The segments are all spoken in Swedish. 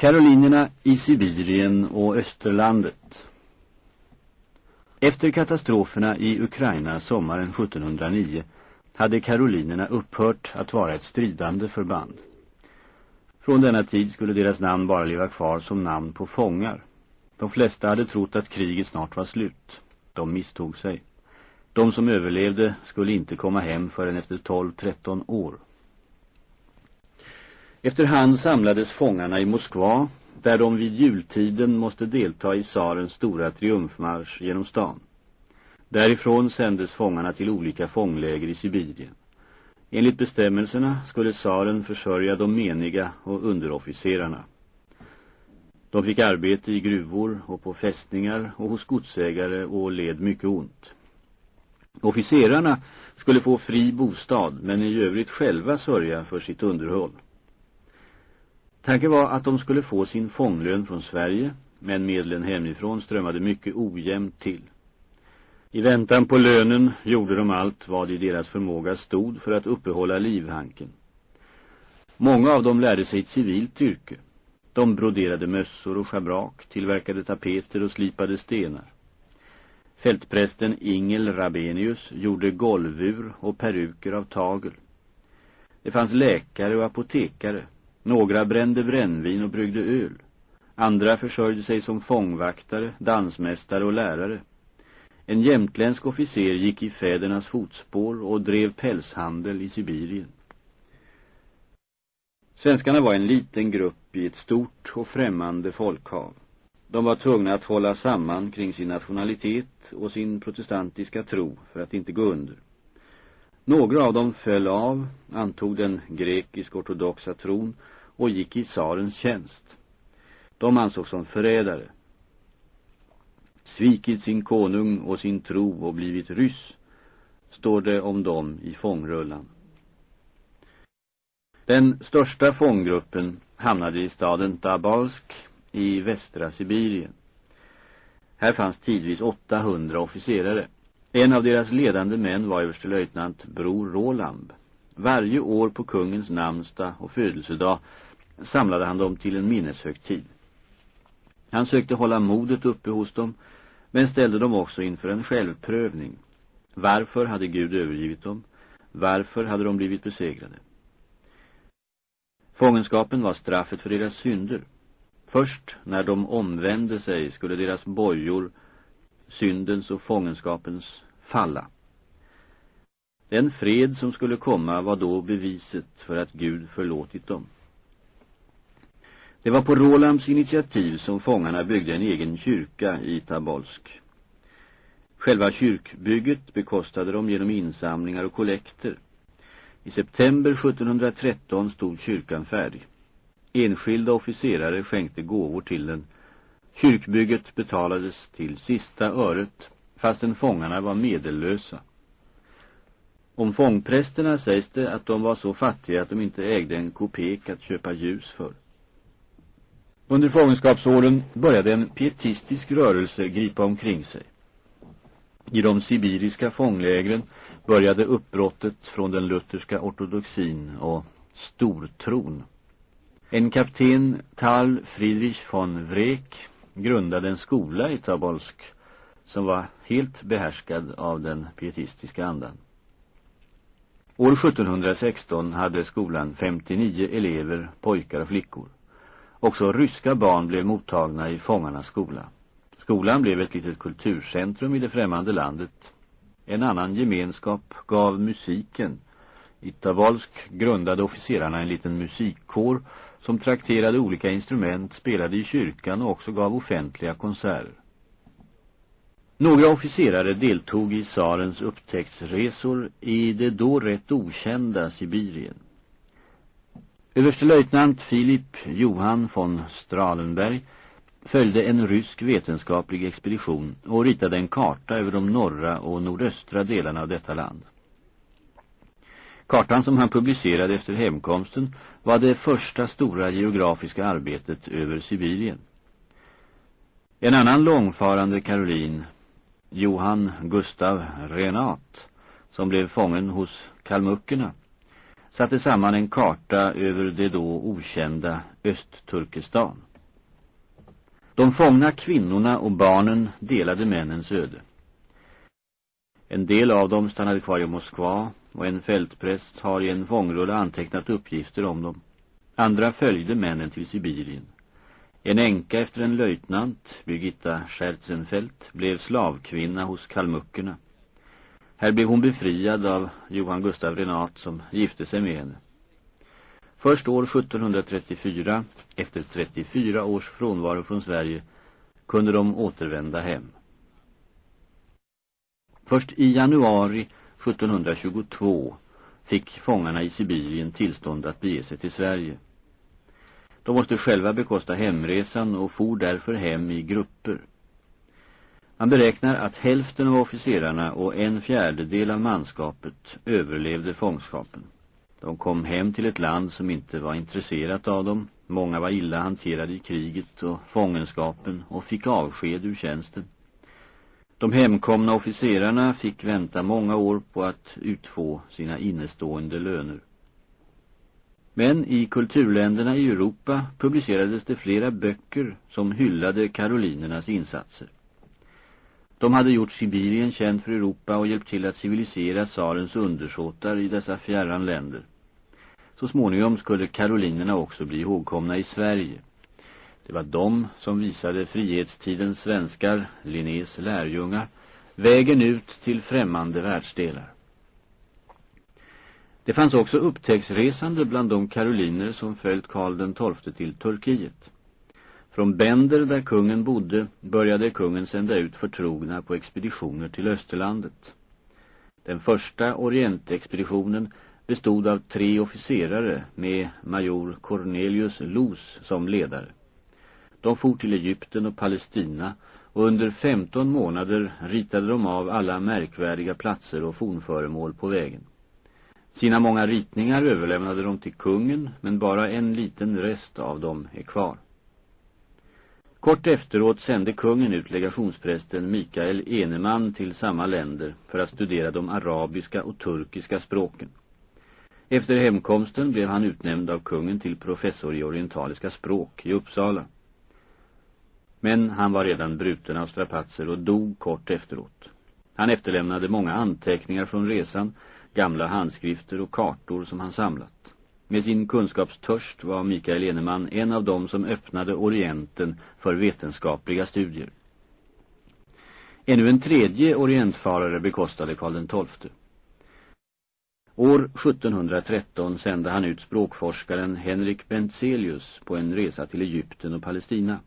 Karolinerna i Sibirien och Österlandet Efter katastroferna i Ukraina sommaren 1709 hade karolinerna upphört att vara ett stridande förband. Från denna tid skulle deras namn bara leva kvar som namn på fångar. De flesta hade trott att kriget snart var slut. De misstog sig. De som överlevde skulle inte komma hem förrän efter 12-13 år. Efterhand samlades fångarna i Moskva, där de vid jultiden måste delta i tsarens stora triumfmarsch genom stan. Därifrån sändes fångarna till olika fångläger i Sibirien. Enligt bestämmelserna skulle tsaren försörja de meniga och underofficerarna. De fick arbete i gruvor och på fästningar och hos godsägare och led mycket ont. Officerarna skulle få fri bostad men i övrigt själva sörja för sitt underhåll. Tanken var att de skulle få sin fånglön från Sverige, men medlen hemifrån strömmade mycket ojämnt till. I väntan på lönen gjorde de allt vad i deras förmåga stod för att uppehålla livhanken. Många av dem lärde sig ett civilt yrke. De broderade mössor och schabrak, tillverkade tapeter och slipade stenar. Fältprästen Ingel Rabenius gjorde golvur och peruker av tagel. Det fanns läkare och apotekare, några brände brännvin och bryggde öl. Andra försörjde sig som fångvaktare, dansmästare och lärare. En jämtländsk officer gick i fädernas fotspår och drev pälshandel i Sibirien. Svenskarna var en liten grupp i ett stort och främmande folkhav. De var tvungna att hålla samman kring sin nationalitet och sin protestantiska tro för att inte gå under. Några av dem föll av, antog den grekisk-ortodoxa tron och gick i tsarens tjänst. De ansågs som förrädare. Svikit sin konung och sin tro och blivit ryss, står det om dem i fångrullan. Den största fånggruppen hamnade i staden Tabalsk i västra Sibirien. Här fanns tidvis 800 officerare. En av deras ledande män var överstelöjtnant Bror Roland. Varje år på kungens namnsdag och födelsedag samlade han dem till en minneshögtid. Han sökte hålla modet uppe hos dem, men ställde dem också inför en självprövning. Varför hade Gud övergivit dem? Varför hade de blivit besegrade? Fångenskapen var straffet för deras synder. Först när de omvände sig skulle deras bojor, syndens och fångenskapens, falla. Den fred som skulle komma var då beviset för att Gud förlåtit dem. Det var på Rolands initiativ som fångarna byggde en egen kyrka i Tabolsk. Själva kyrkbygget bekostade de genom insamlingar och kollekter. I september 1713 stod kyrkan färdig. Enskilda officerare skänkte gåvor till den. Kyrkbygget betalades till sista öret, fastän fångarna var medellösa. Om fångprästerna sägs det att de var så fattiga att de inte ägde en kopek att köpa ljus för. Under fångenskapsåren började en pietistisk rörelse gripa omkring sig. I de sibiriska fånglägren började uppbrottet från den lutherska ortodoxin och stortron. En kapten Karl Friedrich von Wreck grundade en skola i Tabolsk som var helt behärskad av den pietistiska andan. År 1716 hade skolan 59 elever, pojkar och flickor. Också ryska barn blev mottagna i fångarnas skola. Skolan blev ett litet kulturcentrum i det främmande landet. En annan gemenskap gav musiken. I Tavolsk grundade officerarna en liten musikkår som trakterade olika instrument, spelade i kyrkan och också gav offentliga konserter. Några officerare deltog i tsarens upptäcktsresor i det då rätt okända Sibirien. Överstelöjtnant Filip Johan von Stralenberg följde en rysk vetenskaplig expedition och ritade en karta över de norra och nordöstra delarna av detta land. Kartan som han publicerade efter hemkomsten var det första stora geografiska arbetet över Sibirien. En annan långfarande Karolin, Johan Gustav Renat, som blev fången hos kalmuckerna, satte samman en karta över det då okända Östturkestan. De fångna kvinnorna och barnen delade männens öde. En del av dem stannade kvar i Moskva och en fältpräst har i en fångrulle antecknat uppgifter om dem. Andra följde männen till Sibirien. En änka efter en löjtnant, Birgitta Scherzenfeldt, blev slavkvinna hos kalmuckerna. Här blev hon befriad av Johan Gustav Renat som gifte sig med henne. Först år 1734, efter 34 års frånvaro från Sverige, kunde de återvända hem. Först i januari 1722 fick fångarna i Sibirien tillstånd att bege sig till Sverige. De måste själva bekosta hemresan och for därför hem i grupper. Man beräknar att hälften av officerarna och en fjärdedel av manskapet överlevde fångskapen. De kom hem till ett land som inte var intresserat av dem. Många var illa hanterade i kriget och fångenskapen och fick avsked ur tjänsten. De hemkomna officerarna fick vänta många år på att utfå sina innestående löner. Men i kulturländerna i Europa publicerades det flera böcker som hyllade karolinernas insatser. De hade gjort Sibirien känd för Europa och hjälpt till att civilisera tsarens undersåtar i dessa fjärran länder. Så småningom skulle karolinerna också bli ihågkomna i Sverige. Det var de som visade frihetstidens svenskar, Linnés lärjungar, vägen ut till främmande världsdelar. Det fanns också upptäcktsresande bland de karoliner som följt Karl den XII till Turkiet. Från Bender där kungen bodde började kungen sända ut förtrogna på expeditioner till Österlandet. Den första orientexpeditionen bestod av tre officerare med major Cornelius Los som ledare. De for till Egypten och Palestina och under 15 månader ritade de av alla märkvärdiga platser och fornföremål på vägen. Sina många ritningar överlämnade de till kungen men bara en liten rest av dem är kvar. Kort efteråt sände kungen ut legationsprästen Mikael Eneman till samma länder för att studera de arabiska och turkiska språken. Efter hemkomsten blev han utnämnd av kungen till professor i orientaliska språk i Uppsala. Men han var redan bruten av strapatser och dog kort efteråt. Han efterlämnade många anteckningar från resan, gamla handskrifter och kartor som han samlat. Med sin kunskapstörst var Mikael Eneman en av dem som öppnade Orienten för vetenskapliga studier. Ännu en tredje orientfarare bekostade Karl XII. År 1713 sände han ut språkforskaren Henrik Benzelius på en resa till Egypten och Palestina.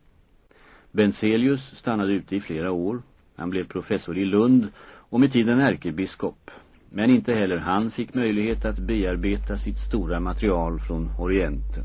Benzelius stannade ute i flera år. Han blev professor i Lund och med tiden ärkebiskop. Men inte heller han fick möjlighet att bearbeta sitt stora material från Orienten.